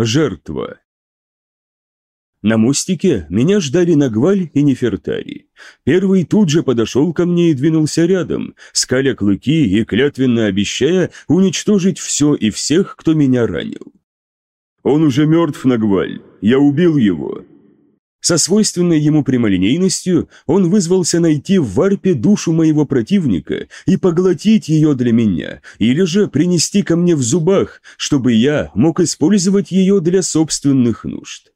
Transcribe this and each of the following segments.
Жертва. На мостике меня ждали Нагваль и Нефертари. Первый тут же подошел ко мне и двинулся рядом, скаля клыки и клятвенно обещая уничтожить все и всех, кто меня ранил. «Он уже мертв, Нагваль. Я убил его». Со свойственной ему прямолинейностью он вызвался найти в варпе душу моего противника и поглотить ее для меня, или же принести ко мне в зубах, чтобы я мог использовать ее для собственных нужд.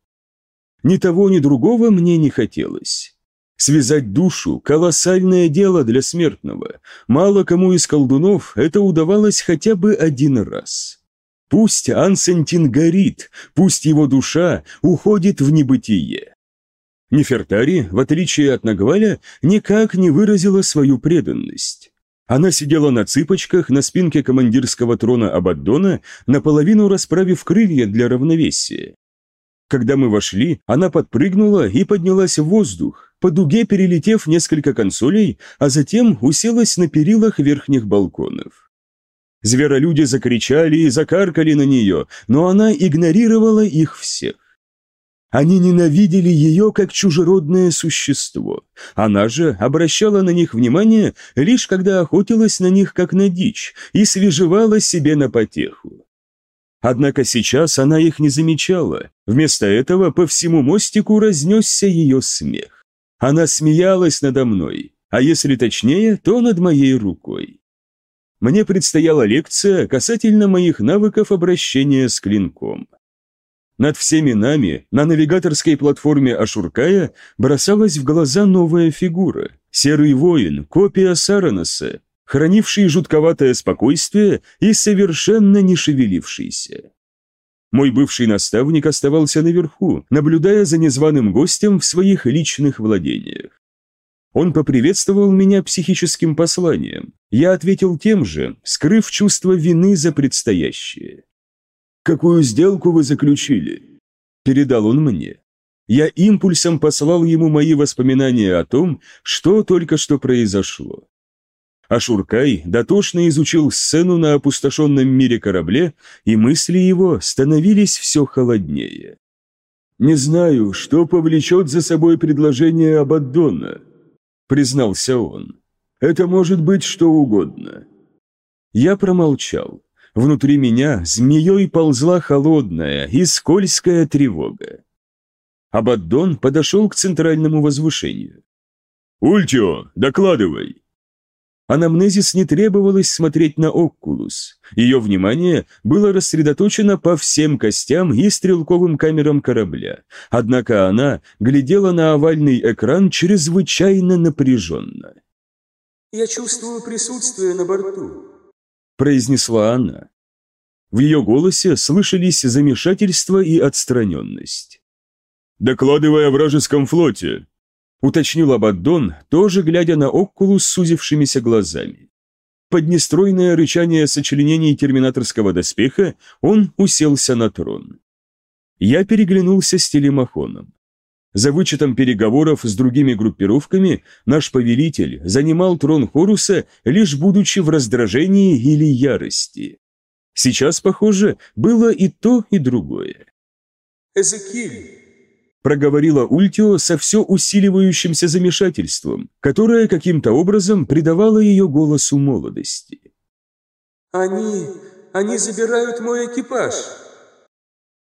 Ни того, ни другого мне не хотелось. Связать душу – колоссальное дело для смертного. Мало кому из колдунов это удавалось хотя бы один раз. Пусть Ансентин горит, пусть его душа уходит в небытие. Нефертари, в отличие от Нагваля, никак не выразила свою преданность. Она сидела на цыпочках на спинке командирского трона Абаддона, наполовину расправив крылья для равновесия. Когда мы вошли, она подпрыгнула и поднялась в воздух, по дуге перелетев несколько консолей, а затем уселась на перилах верхних балконов. Зверолюди закричали и закаркали на нее, но она игнорировала их всех. Они ненавидели ее как чужеродное существо. Она же обращала на них внимание лишь когда охотилась на них как на дичь и свежевала себе на потеху. Однако сейчас она их не замечала. Вместо этого по всему мостику разнесся ее смех. Она смеялась надо мной, а если точнее, то над моей рукой. Мне предстояла лекция касательно моих навыков обращения с клинком. Над всеми нами, на навигаторской платформе Ашуркая, бросалась в глаза новая фигура. Серый воин, копия Сараноса, хранивший жутковатое спокойствие и совершенно не шевелившийся. Мой бывший наставник оставался наверху, наблюдая за незваным гостем в своих личных владениях. Он поприветствовал меня психическим посланием. Я ответил тем же, скрыв чувство вины за предстоящее. «Какую сделку вы заключили?» Передал он мне. Я импульсом послал ему мои воспоминания о том, что только что произошло а Шуркай дотошно изучил сцену на опустошенном мире корабле, и мысли его становились все холоднее. «Не знаю, что повлечет за собой предложение Абаддона», — признался он. «Это может быть что угодно». Я промолчал. Внутри меня змеей ползла холодная и скользкая тревога. Абаддон подошел к центральному возвышению. «Ультио, докладывай!» Анамнезис не требовалось смотреть на Оккулус. Ее внимание было рассредоточено по всем костям и стрелковым камерам корабля. Однако она глядела на овальный экран чрезвычайно напряженно. «Я чувствую присутствие на борту», – произнесла она. В ее голосе слышались замешательство и отстраненность. «Докладывая о вражеском флоте», уточнил Абаддон, тоже глядя на Оккулу с сузившимися глазами. Под нестройное рычание сочленений терминаторского доспеха он уселся на трон. Я переглянулся с телемахоном. За вычетом переговоров с другими группировками наш повелитель занимал трон Хоруса, лишь будучи в раздражении или ярости. Сейчас, похоже, было и то, и другое. «Эзекиль, проговорила Ультио со все усиливающимся замешательством, которое каким-то образом придавало ее голосу молодости. «Они... они забирают мой экипаж!»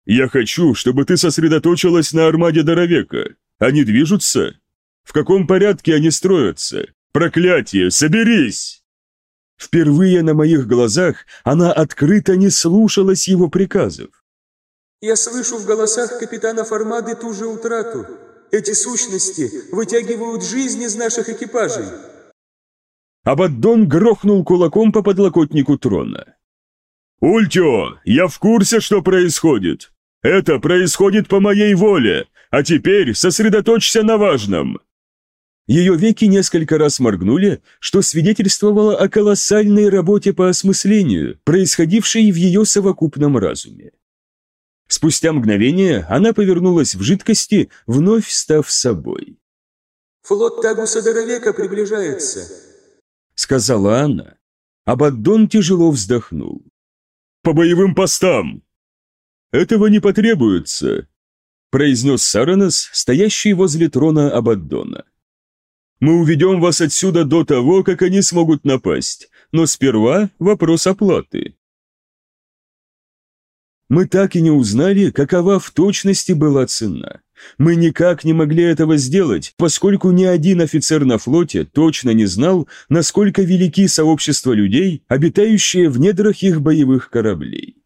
«Я хочу, чтобы ты сосредоточилась на армаде Доровека. Они движутся? В каком порядке они строятся? Проклятие, соберись!» Впервые на моих глазах она открыто не слушалась его приказов. Я слышу в голосах капитанов армады ту же утрату. Эти сущности вытягивают жизнь из наших экипажей. Абаддон грохнул кулаком по подлокотнику трона. «Ультио, я в курсе, что происходит. Это происходит по моей воле, а теперь сосредоточься на важном». Ее веки несколько раз моргнули, что свидетельствовало о колоссальной работе по осмыслению, происходившей в ее совокупном разуме. Спустя мгновение она повернулась в жидкости, вновь став собой. «Флот Тагуса Доровека приближается», — сказала она. Абаддон тяжело вздохнул. «По боевым постам!» «Этого не потребуется», – произнес Саранос, стоящий возле трона Абаддона. «Мы уведем вас отсюда до того, как они смогут напасть, но сперва вопрос оплаты». Мы так и не узнали, какова в точности была цена. Мы никак не могли этого сделать, поскольку ни один офицер на флоте точно не знал, насколько велики сообщества людей, обитающие в недрах их боевых кораблей.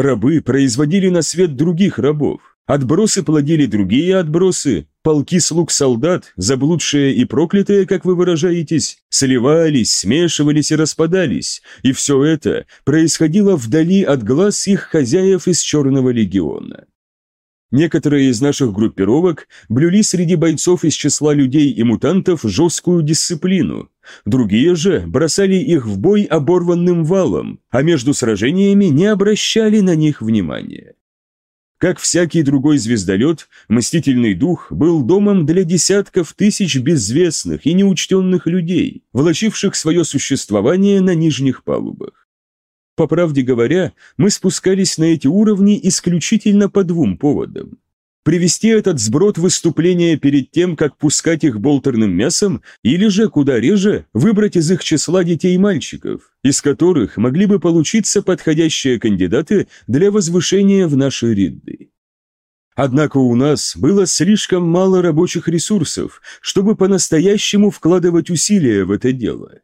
Рабы производили на свет других рабов, отбросы плодили другие отбросы, полки слуг солдат, заблудшие и проклятые, как вы выражаетесь, сливались, смешивались и распадались, и все это происходило вдали от глаз их хозяев из Черного легиона. Некоторые из наших группировок блюли среди бойцов из числа людей и мутантов жесткую дисциплину, другие же бросали их в бой оборванным валом, а между сражениями не обращали на них внимания. Как всякий другой звездолет, Мстительный Дух был домом для десятков тысяч безвестных и неучтенных людей, влачивших свое существование на нижних палубах. По правде говоря, мы спускались на эти уровни исключительно по двум поводам. Привести этот сброд выступления перед тем, как пускать их болтерным мясом, или же, куда реже, выбрать из их числа детей и мальчиков, из которых могли бы получиться подходящие кандидаты для возвышения в наши ряды. Однако у нас было слишком мало рабочих ресурсов, чтобы по-настоящему вкладывать усилия в это дело.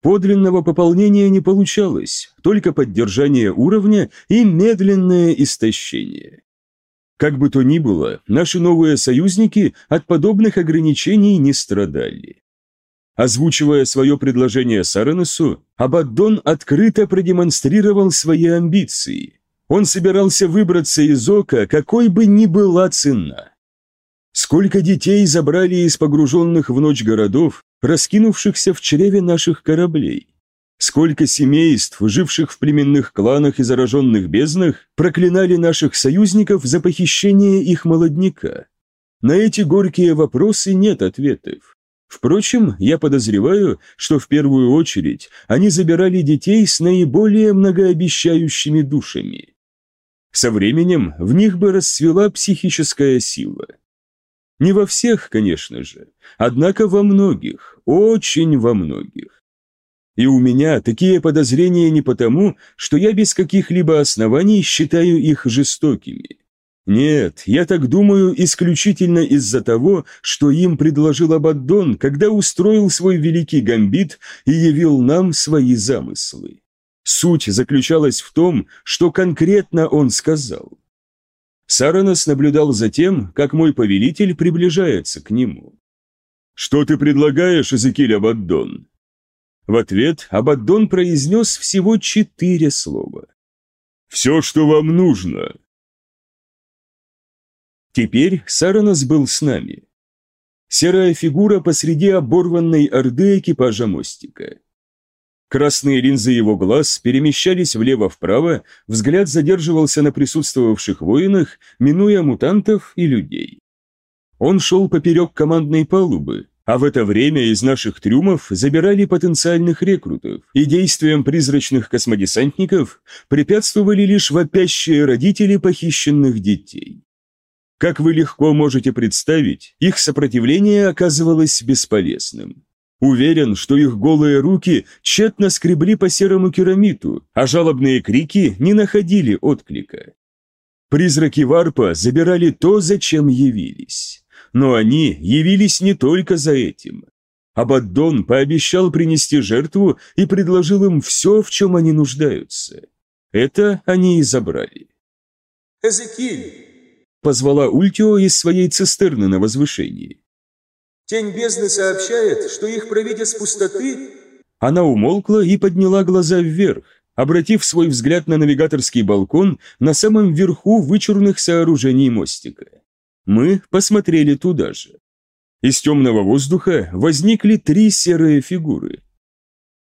Подлинного пополнения не получалось, только поддержание уровня и медленное истощение. Как бы то ни было, наши новые союзники от подобных ограничений не страдали. Озвучивая свое предложение Саранесу, Абаддон открыто продемонстрировал свои амбиции. Он собирался выбраться из Ока, какой бы ни была цена. Сколько детей забрали из погруженных в ночь городов, раскинувшихся в чреве наших кораблей? Сколько семейств, живших в племенных кланах и зараженных безднах, проклинали наших союзников за похищение их молодняка? На эти горькие вопросы нет ответов. Впрочем, я подозреваю, что в первую очередь они забирали детей с наиболее многообещающими душами. Со временем в них бы расцвела психическая сила. Не во всех, конечно же, однако во многих, очень во многих. И у меня такие подозрения не потому, что я без каких-либо оснований считаю их жестокими. Нет, я так думаю исключительно из-за того, что им предложил Абаддон, когда устроил свой великий гамбит и явил нам свои замыслы. Суть заключалась в том, что конкретно он сказал. Саранос наблюдал за тем, как мой повелитель приближается к нему. «Что ты предлагаешь, Эзекиль Абаддон?» В ответ Абаддон произнес всего четыре слова. «Все, что вам нужно». Теперь Саранос был с нами. Серая фигура посреди оборванной орды экипажа мостика. Красные линзы его глаз перемещались влево-вправо, взгляд задерживался на присутствовавших воинах, минуя мутантов и людей. Он шел поперек командной палубы, а в это время из наших трюмов забирали потенциальных рекрутов, и действиям призрачных космодесантников препятствовали лишь вопящие родители похищенных детей. Как вы легко можете представить, их сопротивление оказывалось бесполезным. Уверен, что их голые руки тщетно скребли по серому керамиту, а жалобные крики не находили отклика. Призраки Варпа забирали то, зачем явились. Но они явились не только за этим. Абаддон пообещал принести жертву и предложил им все, в чем они нуждаются. Это они и забрали. «Эзекиль!» – позвала Ультио из своей цистерны на возвышении. Тень бездны сообщает, что их провидец пустоты...» Она умолкла и подняла глаза вверх, обратив свой взгляд на навигаторский балкон на самом верху вычурных сооружений мостика. Мы посмотрели туда же. Из темного воздуха возникли три серые фигуры.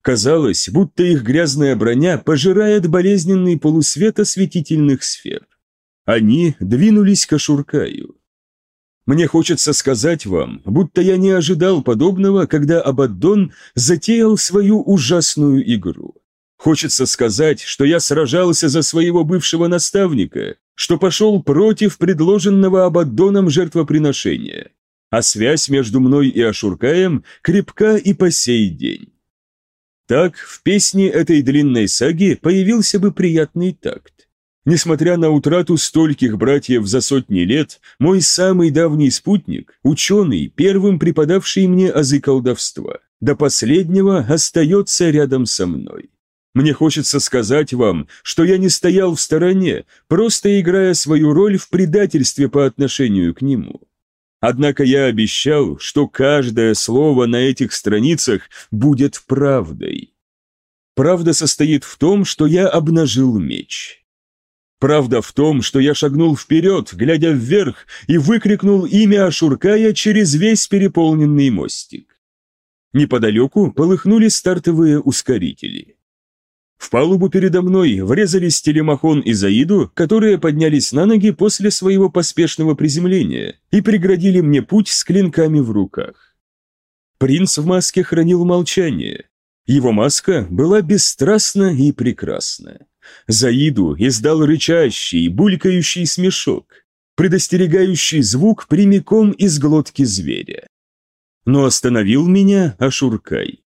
Казалось, будто их грязная броня пожирает болезненный полусвет осветительных сфер. Они двинулись к Ашуркаю. Мне хочется сказать вам, будто я не ожидал подобного, когда Абаддон затеял свою ужасную игру. Хочется сказать, что я сражался за своего бывшего наставника, что пошел против предложенного Абаддоном жертвоприношения, а связь между мной и Ашуркаем крепка и по сей день. Так, в песне этой длинной саги появился бы приятный такт. Несмотря на утрату стольких братьев за сотни лет, мой самый давний спутник, ученый, первым преподавший мне азы колдовства, до последнего остается рядом со мной. Мне хочется сказать вам, что я не стоял в стороне, просто играя свою роль в предательстве по отношению к нему. Однако я обещал, что каждое слово на этих страницах будет правдой. Правда состоит в том, что я обнажил меч. Правда в том, что я шагнул вперед, глядя вверх, и выкрикнул имя Ашуркая через весь переполненный мостик. Неподалеку полыхнули стартовые ускорители. В палубу передо мной врезались Телемахон и Заиду, которые поднялись на ноги после своего поспешного приземления и преградили мне путь с клинками в руках. Принц в маске хранил молчание. Его маска была бесстрастна и прекрасна. Заиду издал рычащий, булькающий смешок, предостерегающий звук прямиком из глотки зверя. Но остановил меня Ашуркай.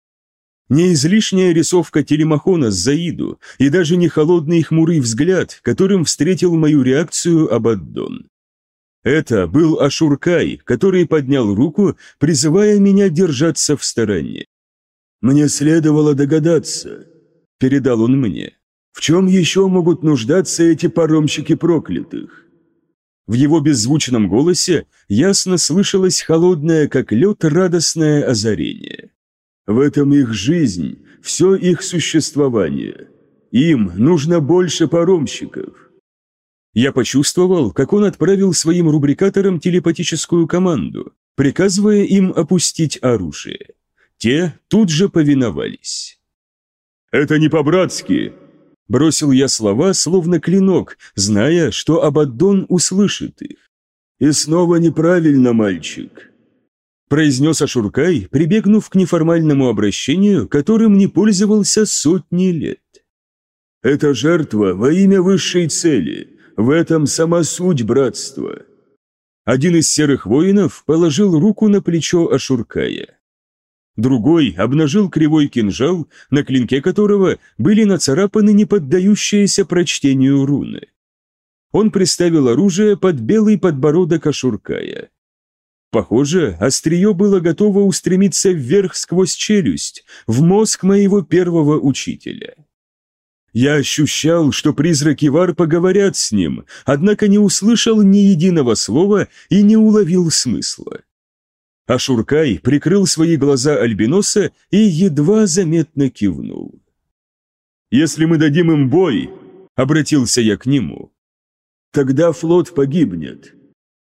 Не излишняя рисовка телемахона с Заиду и даже не холодный хмурый взгляд, которым встретил мою реакцию Абаддон. Это был Ашуркай, который поднял руку, призывая меня держаться в стороне. «Мне следовало догадаться», — передал он мне. «В чем еще могут нуждаться эти паромщики проклятых?» В его беззвучном голосе ясно слышалось холодное, как лед, радостное озарение. В этом их жизнь, все их существование. Им нужно больше паромщиков. Я почувствовал, как он отправил своим рубрикаторам телепатическую команду, приказывая им опустить оружие. Те тут же повиновались. «Это не по-братски!» Бросил я слова, словно клинок, зная, что Абаддон услышит их. «И снова неправильно, мальчик произнес Ашуркай, прибегнув к неформальному обращению, которым не пользовался сотни лет. «Это жертва во имя высшей цели, в этом сама суть братства». Один из серых воинов положил руку на плечо Ашуркая. Другой обнажил кривой кинжал, на клинке которого были нацарапаны неподдающиеся прочтению руны. Он приставил оружие под белый подбородок Ашуркая. Похоже, острие было готово устремиться вверх сквозь челюсть, в мозг моего первого учителя. Я ощущал, что призраки Вар поговорят с ним, однако не услышал ни единого слова и не уловил смысла. Ашуркай прикрыл свои глаза Альбиноса и едва заметно кивнул. «Если мы дадим им бой», — обратился я к нему, — «тогда флот погибнет.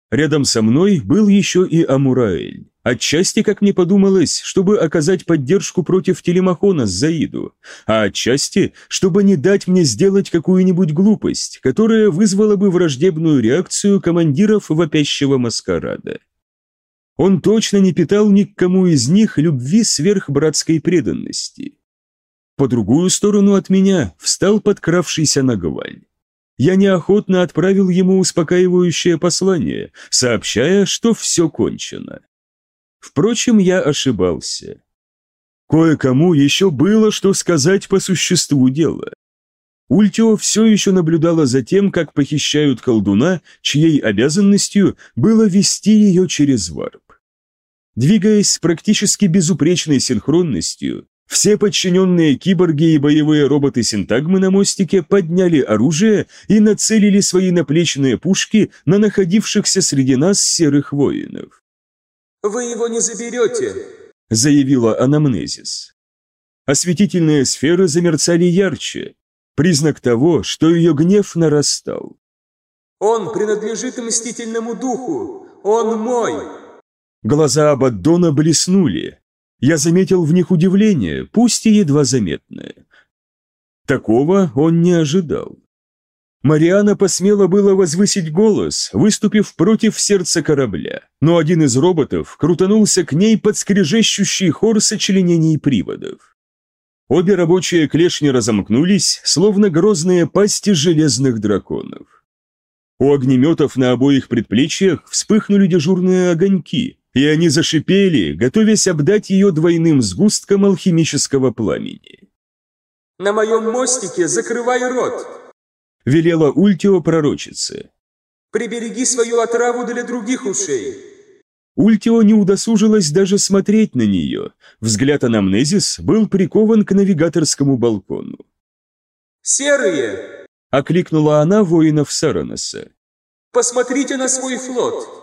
Рядом со мной был еще и Амураэль. Отчасти, как мне подумалось, чтобы оказать поддержку против Телемахона с Заиду, а отчасти, чтобы не дать мне сделать какую-нибудь глупость, которая вызвала бы враждебную реакцию командиров вопящего маскарада. Он точно не питал ни к кому из них любви сверх братской преданности. По другую сторону от меня встал подкравшийся Наговаль я неохотно отправил ему успокаивающее послание, сообщая, что все кончено. Впрочем, я ошибался. Кое-кому еще было что сказать по существу дела. Ультио все еще наблюдала за тем, как похищают колдуна, чьей обязанностью было вести ее через варп. Двигаясь с практически безупречной синхронностью, все подчиненные киборги и боевые роботы-синтагмы на мостике подняли оружие и нацелили свои наплечные пушки на находившихся среди нас серых воинов. «Вы его не заберете», — заявила Анамнезис. Осветительные сферы замерцали ярче, признак того, что ее гнев нарастал. «Он принадлежит мстительному духу! Он мой!» Глаза Абаддона блеснули, я заметил в них удивление, пусть и едва заметное. Такого он не ожидал. Мариана посмела было возвысить голос, выступив против сердца корабля, но один из роботов крутанулся к ней под скрежещущий хор сочленений приводов. Обе рабочие клешни разомкнулись, словно грозные пасти железных драконов. У огнеметов на обоих предплечьях вспыхнули дежурные огоньки, и они зашипели, готовясь обдать ее двойным сгустком алхимического пламени. «На моем мостике закрывай рот!» — велела Ультио пророчице. «Прибереги свою отраву для других ушей!» Ультио не удосужилась даже смотреть на нее. Взгляд анамнезис был прикован к навигаторскому балкону. «Серые!» — окликнула она воинов Сараноса. «Посмотрите на свой флот!»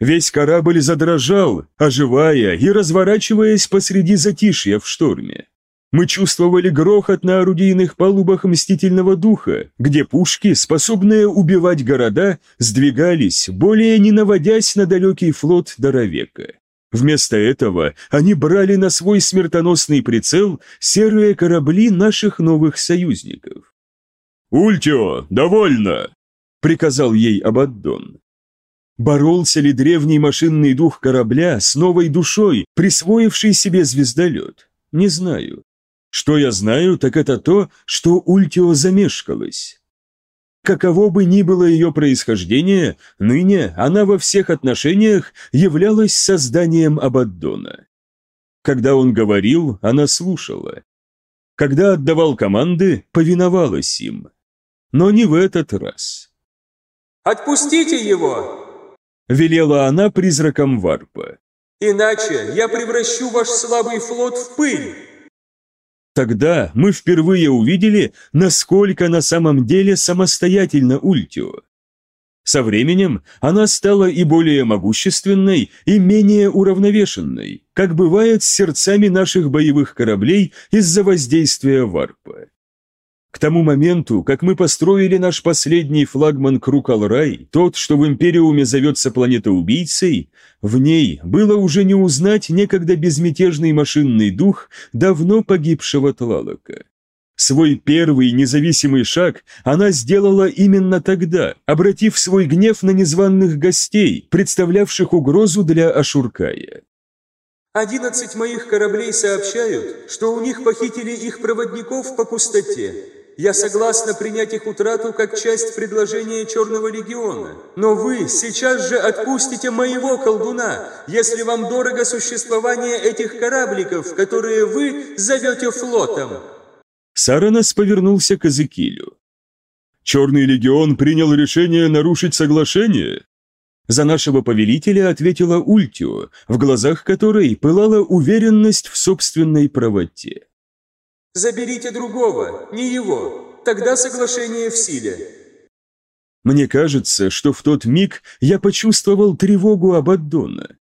Весь корабль задрожал, оживая и разворачиваясь посреди затишья в шторме. Мы чувствовали грохот на орудийных палубах Мстительного Духа, где пушки, способные убивать города, сдвигались, более не наводясь на далекий флот Доровека. Вместо этого они брали на свой смертоносный прицел серые корабли наших новых союзников. «Ультио, довольно!» — приказал ей Абаддон. Боролся ли древний машинный дух корабля с новой душой, присвоивший себе звездолет? Не знаю. Что я знаю, так это то, что Ультио замешкалась. Каково бы ни было ее происхождение, ныне она во всех отношениях являлась созданием Абаддона. Когда он говорил, она слушала. Когда отдавал команды, повиновалась им но не в этот раз. «Отпустите его!» – велела она призраком варпа. «Иначе я превращу ваш слабый флот в пыль!» Тогда мы впервые увидели, насколько на самом деле самостоятельно Ультио. Со временем она стала и более могущественной, и менее уравновешенной, как бывает с сердцами наших боевых кораблей из-за воздействия варпа. К тому моменту, как мы построили наш последний флагман Крукалрай, тот, что в Империуме зовется планетоубийцей, в ней было уже не узнать некогда безмятежный машинный дух давно погибшего Тлалока. Свой первый независимый шаг она сделала именно тогда, обратив свой гнев на незваных гостей, представлявших угрозу для Ашуркая. «Одиннадцать моих кораблей сообщают, что у них похитили их проводников по пустоте. Я согласна принять их утрату как часть предложения Черного Легиона. Но вы сейчас же отпустите моего колдуна, если вам дорого существование этих корабликов, которые вы зовете флотом». Саранос повернулся к Эзекилю. «Черный Легион принял решение нарушить соглашение?» За нашего повелителя ответила Ультио, в глазах которой пылала уверенность в собственной правоте. Заберите другого, не его. Тогда соглашение в силе. Мне кажется, что в тот миг я почувствовал тревогу Абаддона.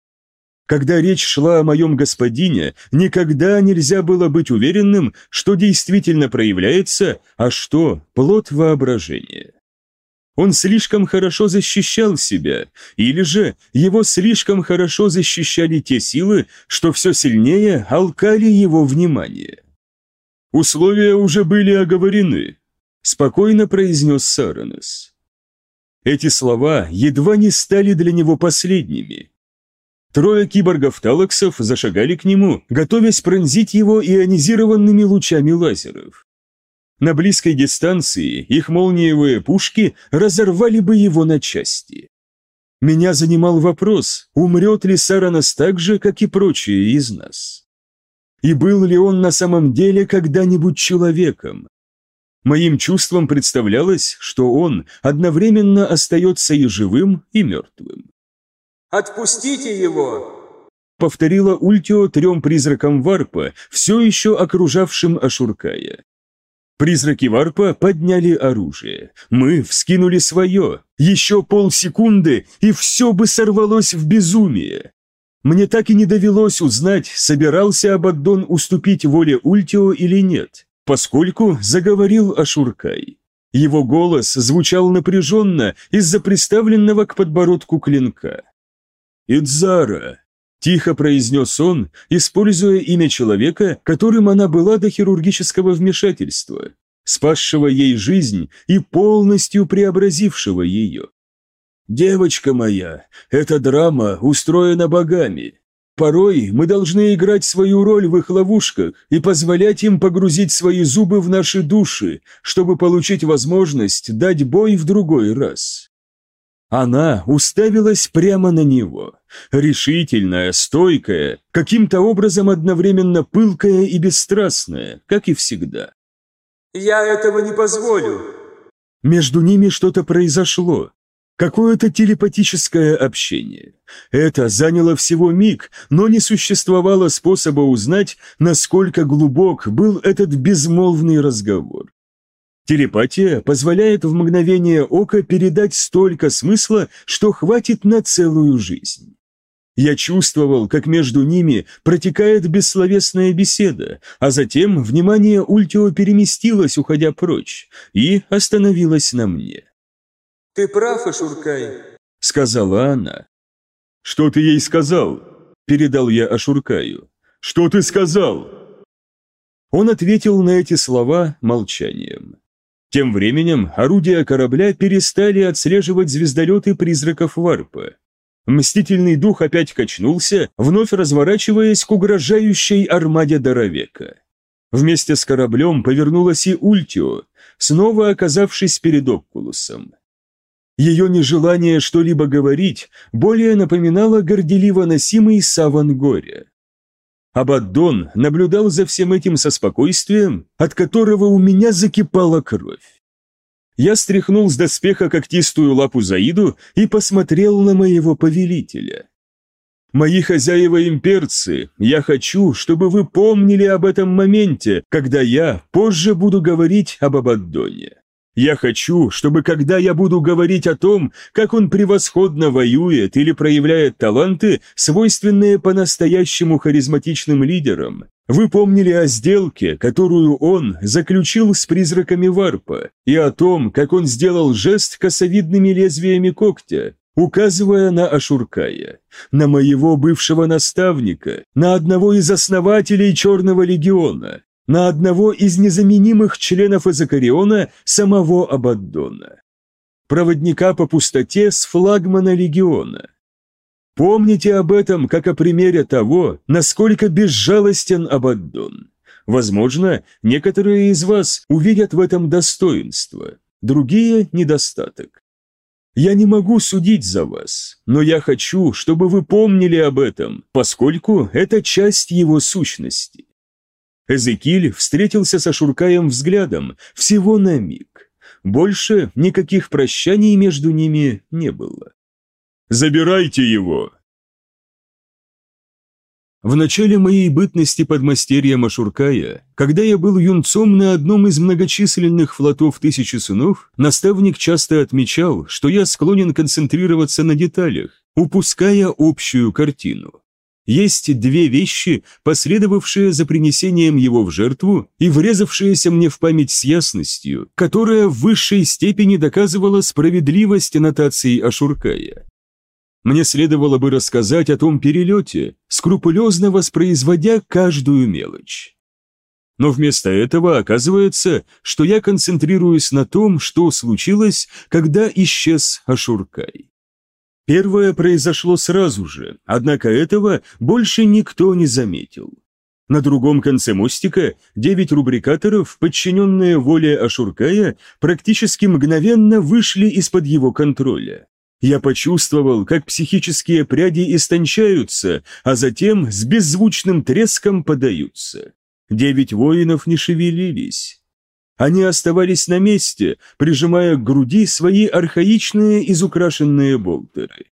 Когда речь шла о моем господине, никогда нельзя было быть уверенным, что действительно проявляется, а что – плод воображения. Он слишком хорошо защищал себя, или же его слишком хорошо защищали те силы, что все сильнее алкали его внимание. «Условия уже были оговорены», – спокойно произнес Саранес. Эти слова едва не стали для него последними. Трое киборгов-талаксов зашагали к нему, готовясь пронзить его ионизированными лучами лазеров. На близкой дистанции их молниевые пушки разорвали бы его на части. Меня занимал вопрос, умрет ли Саранос так же, как и прочие из нас и был ли он на самом деле когда-нибудь человеком. Моим чувством представлялось, что он одновременно остается и живым, и мертвым. «Отпустите его!» повторила Ультио трем призракам Варпа, все еще окружавшим Ашуркая. Призраки Варпа подняли оружие. Мы вскинули свое. Еще полсекунды, и все бы сорвалось в безумие. Мне так и не довелось узнать, собирался Абаддон уступить воле Ультио или нет, поскольку заговорил Ашуркай. Его голос звучал напряженно из-за приставленного к подбородку клинка. «Идзара», – тихо произнес он, используя имя человека, которым она была до хирургического вмешательства, спасшего ей жизнь и полностью преобразившего ее. «Девочка моя, эта драма устроена богами. Порой мы должны играть свою роль в их ловушках и позволять им погрузить свои зубы в наши души, чтобы получить возможность дать бой в другой раз. Она уставилась прямо на него, решительная, стойкая, каким-то образом одновременно пылкая и бесстрастная, как и всегда. «Я этого не позволю!» Между ними что-то произошло, Какое-то телепатическое общение. Это заняло всего миг, но не существовало способа узнать, насколько глубок был этот безмолвный разговор. Телепатия позволяет в мгновение ока передать столько смысла, что хватит на целую жизнь. Я чувствовал, как между ними протекает бессловесная беседа, а затем внимание Ультио переместилось, уходя прочь, и остановилось на мне. «Ты прав, Ашуркай», — сказала она. «Что ты ей сказал?» — передал я Ашуркаю. «Что ты сказал?» Он ответил на эти слова молчанием. Тем временем орудия корабля перестали отслеживать звездолеты призраков Варпа. Мстительный дух опять качнулся, вновь разворачиваясь к угрожающей армаде Доровека. Вместе с кораблем повернулась и Ультио, снова оказавшись перед Окулусом. Ее нежелание что-либо говорить более напоминало горделиво носимый саван горя. Абаддон наблюдал за всем этим со спокойствием, от которого у меня закипала кровь. Я стряхнул с доспеха когтистую лапу Заиду и посмотрел на моего повелителя. «Мои хозяева-имперцы, я хочу, чтобы вы помнили об этом моменте, когда я позже буду говорить об Абаддоне. Я хочу, чтобы когда я буду говорить о том, как он превосходно воюет или проявляет таланты, свойственные по-настоящему харизматичным лидерам, вы помнили о сделке, которую он заключил с призраками Варпа, и о том, как он сделал жест косовидными лезвиями когтя, указывая на Ашуркая, на моего бывшего наставника, на одного из основателей Черного легиона, на одного из незаменимых членов Эзокариона, самого Абаддона. Проводника по пустоте с флагмана легиона. Помните об этом как о примере того, насколько безжалостен Абаддон. Возможно, некоторые из вас увидят в этом достоинство, другие – недостаток. Я не могу судить за вас, но я хочу, чтобы вы помнили об этом, поскольку это часть его сущности. Эзекиль встретился со Шуркаем взглядом всего на миг. Больше никаких прощаний между ними не было. «Забирайте его!» В начале моей бытности подмастерья Машуркая, когда я был юнцом на одном из многочисленных флотов Тысячи Сынов, наставник часто отмечал, что я склонен концентрироваться на деталях, упуская общую картину. Есть две вещи, последовавшие за принесением его в жертву и врезавшиеся мне в память с ясностью, которая в высшей степени доказывала справедливость аннотации Ашуркая. Мне следовало бы рассказать о том перелете, скрупулезно воспроизводя каждую мелочь. Но вместо этого оказывается, что я концентрируюсь на том, что случилось, когда исчез Ашуркай. Первое произошло сразу же, однако этого больше никто не заметил. На другом конце мостика девять рубрикаторов, подчиненные воле Ашуркая, практически мгновенно вышли из-под его контроля. Я почувствовал, как психические пряди истончаются, а затем с беззвучным треском подаются. Девять воинов не шевелились. Они оставались на месте, прижимая к груди свои архаичные изукрашенные болтеры.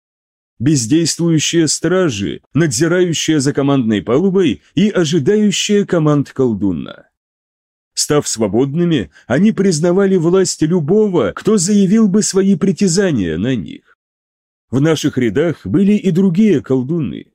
Бездействующие стражи, надзирающие за командной палубой и ожидающие команд колдуна. Став свободными, они признавали власть любого, кто заявил бы свои притязания на них. В наших рядах были и другие колдуны.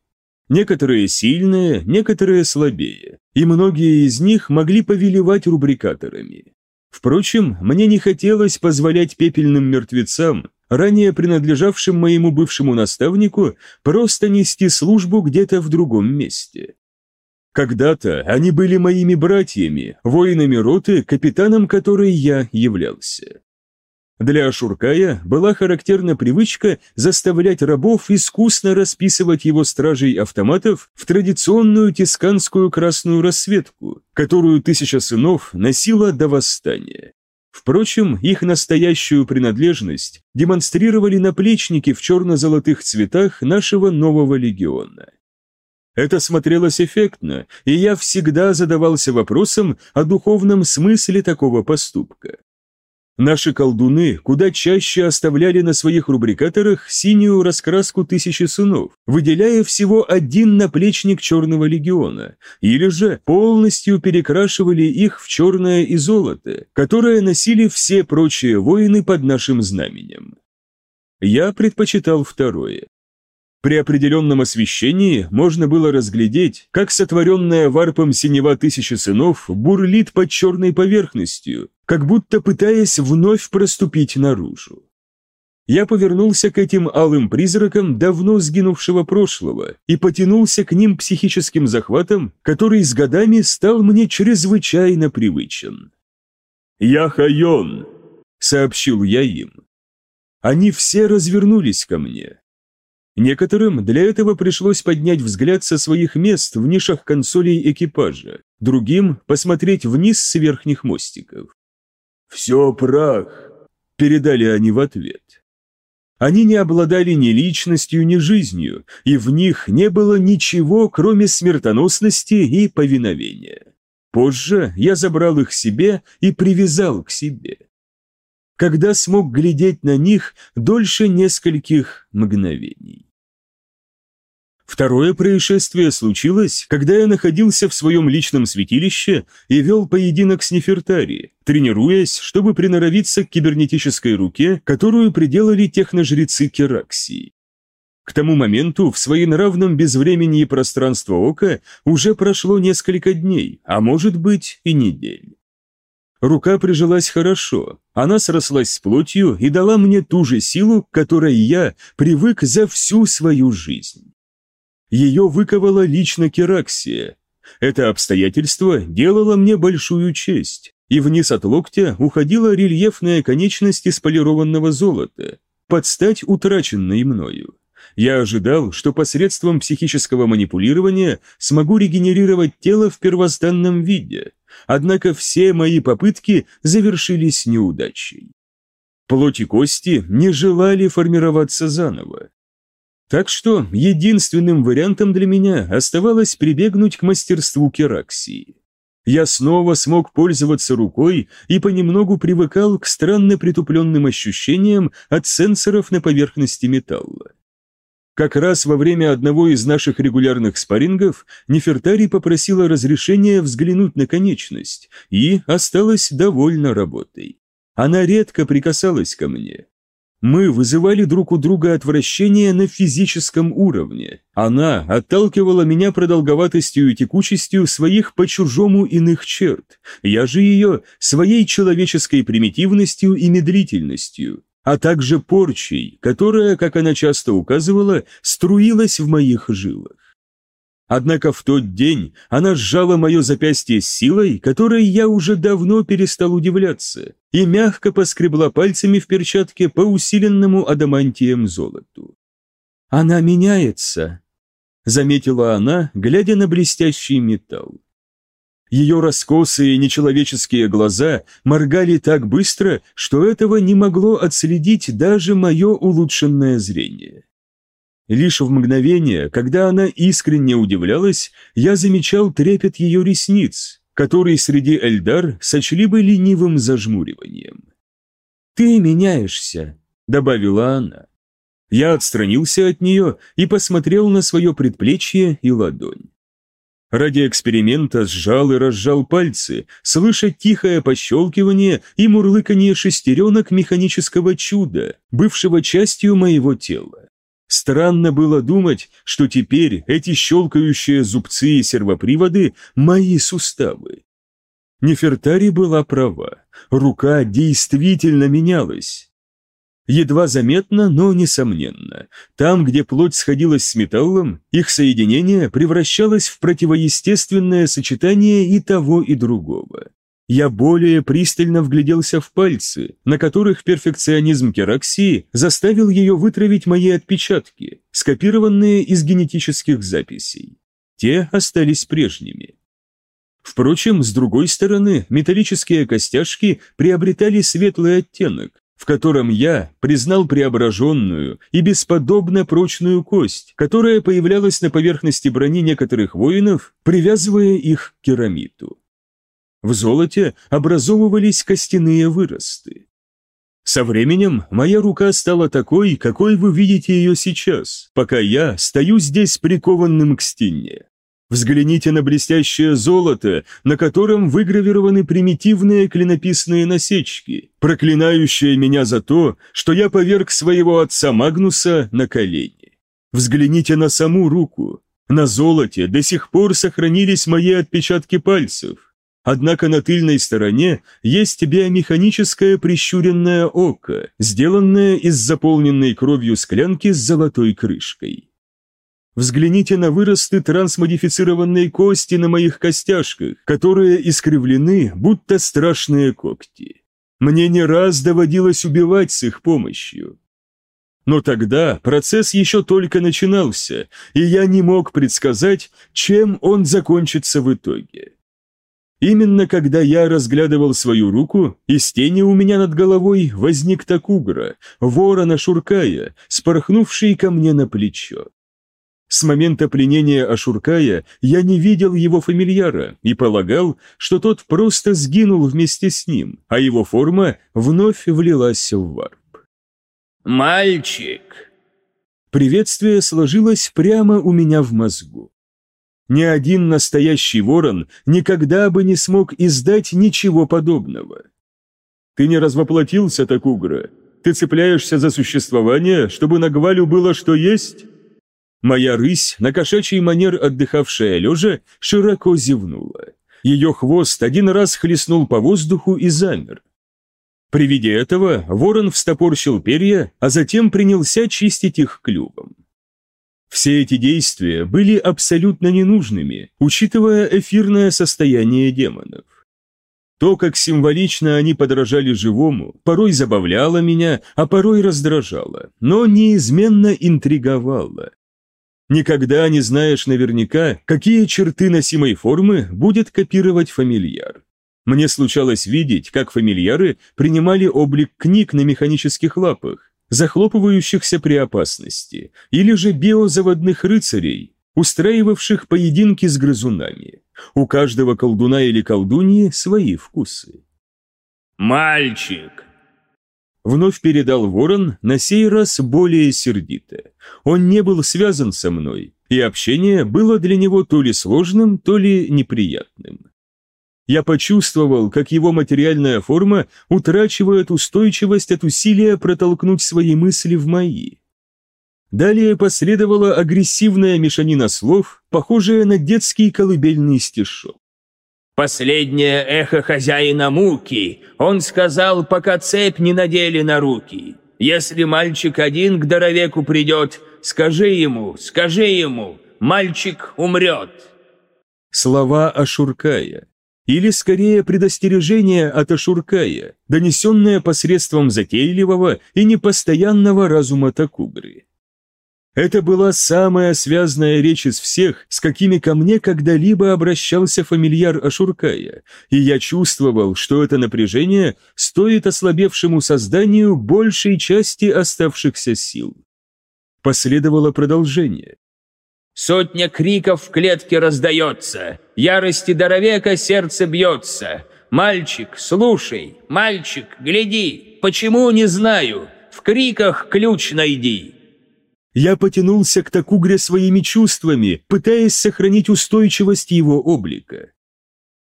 Некоторые сильные, некоторые слабее, и многие из них могли повелевать рубрикаторами. Впрочем, мне не хотелось позволять пепельным мертвецам, ранее принадлежавшим моему бывшему наставнику, просто нести службу где-то в другом месте. Когда-то они были моими братьями, воинами роты, капитаном которой я являлся. Для Ашуркая была характерна привычка заставлять рабов искусно расписывать его стражей автоматов в традиционную тисканскую красную расцветку, которую тысяча сынов носила до восстания. Впрочем, их настоящую принадлежность демонстрировали наплечники в черно-золотых цветах нашего нового легиона. Это смотрелось эффектно, и я всегда задавался вопросом о духовном смысле такого поступка. Наши колдуны куда чаще оставляли на своих рубрикаторах синюю раскраску тысячи сынов, выделяя всего один наплечник Черного легиона, или же полностью перекрашивали их в черное и золото, которое носили все прочие воины под нашим знаменем. Я предпочитал второе. При определенном освещении можно было разглядеть, как сотворенная варпом синева тысячи сынов бурлит под черной поверхностью, как будто пытаясь вновь проступить наружу. Я повернулся к этим алым призракам давно сгинувшего прошлого и потянулся к ним психическим захватом, который с годами стал мне чрезвычайно привычен. «Я Хайон», — сообщил я им. Они все развернулись ко мне. Некоторым для этого пришлось поднять взгляд со своих мест в нишах консолей экипажа, другим – посмотреть вниз с верхних мостиков. «Все прах», – передали они в ответ. Они не обладали ни личностью, ни жизнью, и в них не было ничего, кроме смертоносности и повиновения. Позже я забрал их себе и привязал к себе. Когда смог глядеть на них дольше нескольких мгновений. Второе происшествие случилось, когда я находился в своем личном святилище и вел поединок с Нефертари, тренируясь, чтобы приноровиться к кибернетической руке, которую приделали техножрецы Кераксии. К тому моменту в своенравном безвремени и пространства ока уже прошло несколько дней, а может быть и недель. Рука прижилась хорошо, она срослась с плотью и дала мне ту же силу, к которой я привык за всю свою жизнь. Ее выковала лично Кераксия. Это обстоятельство делало мне большую честь, и вниз от локтя уходила рельефная конечность из полированного золота, под стать утраченной мною. Я ожидал, что посредством психического манипулирования смогу регенерировать тело в первозданном виде, однако все мои попытки завершились неудачей. Плоть и кости не желали формироваться заново. Так что единственным вариантом для меня оставалось прибегнуть к мастерству кераксии. Я снова смог пользоваться рукой и понемногу привыкал к странно притупленным ощущениям от сенсоров на поверхности металла. Как раз во время одного из наших регулярных спаррингов Нефертари попросила разрешения взглянуть на конечность и осталась довольна работой. Она редко прикасалась ко мне, мы вызывали друг у друга отвращение на физическом уровне. Она отталкивала меня продолговатостью и текучестью своих по-чужому иных черт. Я же ее своей человеческой примитивностью и медлительностью, а также порчей, которая, как она часто указывала, струилась в моих жилах. Однако в тот день она сжала мое запястье силой, которой я уже давно перестал удивляться, и мягко поскребла пальцами в перчатке по усиленному адамантием золоту. «Она меняется», — заметила она, глядя на блестящий металл. Ее раскосые нечеловеческие глаза моргали так быстро, что этого не могло отследить даже мое улучшенное зрение. Лишь в мгновение, когда она искренне удивлялась, я замечал трепет ее ресниц, который среди Эльдар сочли бы ленивым зажмуриванием. «Ты меняешься», — добавила она. Я отстранился от нее и посмотрел на свое предплечье и ладонь. Ради эксперимента сжал и разжал пальцы, слыша тихое пощелкивание и мурлыканье шестеренок механического чуда, бывшего частью моего тела. Странно было думать, что теперь эти щелкающие зубцы и сервоприводы – мои суставы. Нефертари была права, рука действительно менялась. Едва заметно, но несомненно. Там, где плоть сходилась с металлом, их соединение превращалось в противоестественное сочетание и того, и другого. Я более пристально вгляделся в пальцы, на которых перфекционизм Кераксии заставил ее вытравить мои отпечатки, скопированные из генетических записей. Те остались прежними. Впрочем, с другой стороны, металлические костяшки приобретали светлый оттенок, в котором я признал преображенную и бесподобно прочную кость, которая появлялась на поверхности брони некоторых воинов, привязывая их к керамиту. В золоте образовывались костяные выросты. Со временем моя рука стала такой, какой вы видите ее сейчас, пока я стою здесь прикованным к стене. Взгляните на блестящее золото, на котором выгравированы примитивные клинописные насечки, проклинающие меня за то, что я поверг своего отца Магнуса на колени. Взгляните на саму руку. На золоте до сих пор сохранились мои отпечатки пальцев. Однако на тыльной стороне есть биомеханическое прищуренное око, сделанное из заполненной кровью склянки с золотой крышкой. Взгляните на выросты трансмодифицированной кости на моих костяшках, которые искривлены, будто страшные когти. Мне не раз доводилось убивать с их помощью. Но тогда процесс еще только начинался, и я не мог предсказать, чем он закончится в итоге. Именно когда я разглядывал свою руку, из тени у меня над головой возник Такугра, ворона Шуркая, спорхнувший ко мне на плечо. С момента пленения Ашуркая я не видел его фамильяра и полагал, что тот просто сгинул вместе с ним, а его форма вновь влилась в варп. «Мальчик!» Приветствие сложилось прямо у меня в мозгу. Ни один настоящий ворон никогда бы не смог издать ничего подобного. «Ты не развоплотился, Такугра? Ты цепляешься за существование, чтобы на Гвалю было что есть?» Моя рысь, на кошачий манер отдыхавшая лежа, широко зевнула. Ее хвост один раз хлестнул по воздуху и замер. При виде этого ворон встопорщил перья, а затем принялся чистить их клювом. Все эти действия были абсолютно ненужными, учитывая эфирное состояние демонов. То, как символично они подражали живому, порой забавляло меня, а порой раздражало, но неизменно интриговало. Никогда не знаешь наверняка, какие черты носимой формы будет копировать фамильяр. Мне случалось видеть, как фамильяры принимали облик книг на механических лапах, захлопывающихся при опасности, или же биозаводных рыцарей, устраивавших поединки с грызунами. У каждого колдуна или колдуньи свои вкусы. «Мальчик!» Вновь передал ворон, на сей раз более сердито. Он не был связан со мной, и общение было для него то ли сложным, то ли неприятным. Я почувствовал, как его материальная форма утрачивает устойчивость от усилия протолкнуть свои мысли в мои. Далее последовала агрессивная мешанина слов, похожая на детский колыбельный стишок. Последнее эхо хозяина муки. Он сказал, пока цепь не надели на руки. Если мальчик один к даровеку придет, скажи ему, скажи ему, мальчик умрет. Слова Ашуркая. Или скорее предостережение от Ашуркая, донесенное посредством затейливого и непостоянного разума Такубры. Это была самая связная речь из всех, с какими ко мне когда-либо обращался фамильяр Ашуркая, и я чувствовал, что это напряжение стоит ослабевшему созданию большей части оставшихся сил. Последовало продолжение. «Сотня криков в клетке раздается, ярости даровека сердце бьется. Мальчик, слушай, мальчик, гляди, почему не знаю, в криках ключ найди». Я потянулся к Такугре своими чувствами, пытаясь сохранить устойчивость его облика.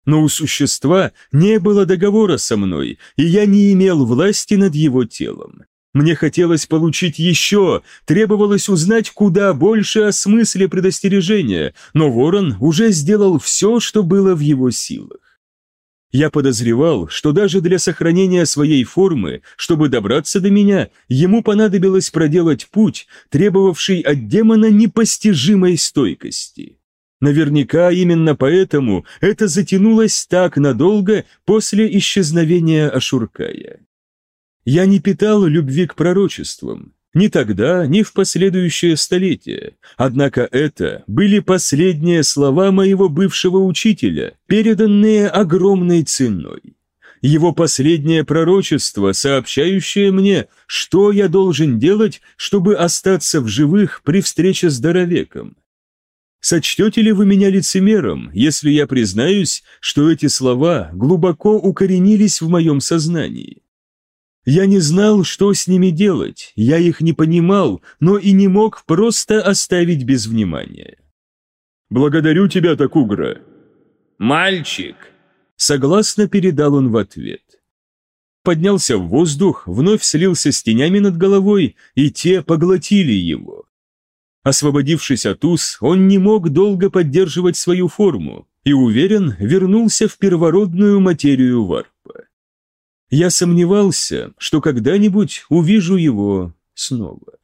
Но у существа не было договора со мной, и я не имел власти над его телом. Мне хотелось получить еще, требовалось узнать куда больше о смысле предостережения, но Ворон уже сделал все, что было в его силах. Я подозревал, что даже для сохранения своей формы, чтобы добраться до меня, ему понадобилось проделать путь, требовавший от демона непостижимой стойкости. Наверняка именно поэтому это затянулось так надолго после исчезновения Ашуркая. Я не питал любви к пророчествам, ни тогда, ни в последующее столетие. Однако это были последние слова моего бывшего учителя, переданные огромной ценой. Его последнее пророчество, сообщающее мне, что я должен делать, чтобы остаться в живых при встрече с Доровеком. Сочтете ли вы меня лицемером, если я признаюсь, что эти слова глубоко укоренились в моем сознании? Я не знал, что с ними делать, я их не понимал, но и не мог просто оставить без внимания. «Благодарю тебя, Такугра». «Мальчик!» Согласно передал он в ответ. Поднялся в воздух, вновь слился с тенями над головой, и те поглотили его. Освободившись от уз, он не мог долго поддерживать свою форму и, уверен, вернулся в первородную материю варпа. Я сомневался, что когда-нибудь увижу его снова.